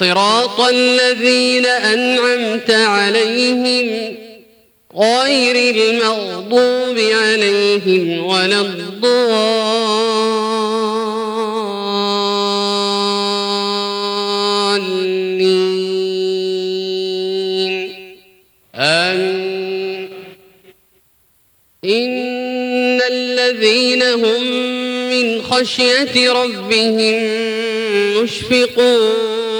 صراط الذين أنعمت عليهم غير المغضوب عليهم ولا الضالين. آمين. إن الذين هم من خشية ربهم مشفقون.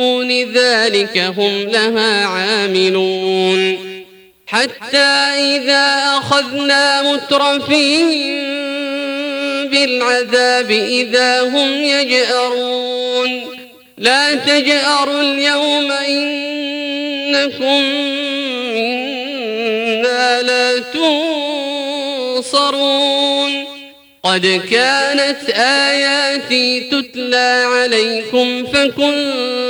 دون ذلك هم لها عاملون حتى إذا أخذنا مترفين بالعذاب إذا هم يجأرون لا تجأروا اليوم إنكم منا لا تنصرون قد كانت آياتي تتلى عليكم فكنتم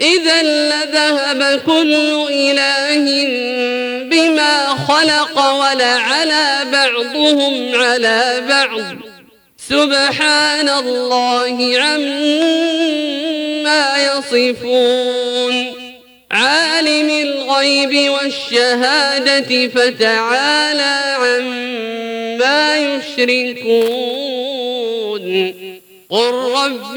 إذا لذهب كل إله بما خلق ولعلى بعضهم على بعض. سبحان الله عما يصفون. عالم الغيب والشهادة فتعالى عما يشركون. قل رب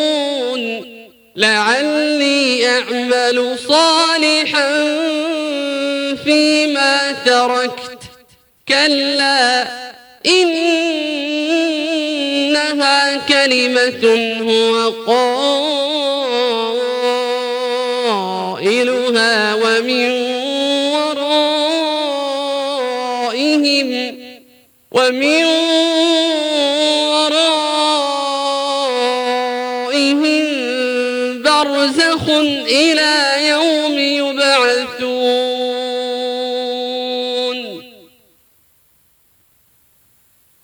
لعلي أعمل صالحا فيما تركت. كلا إنها كلمة هو قائلها ومن ورائهم ومن برزخ إلى يوم يبعثون.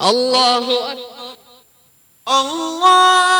الله أكبر. الله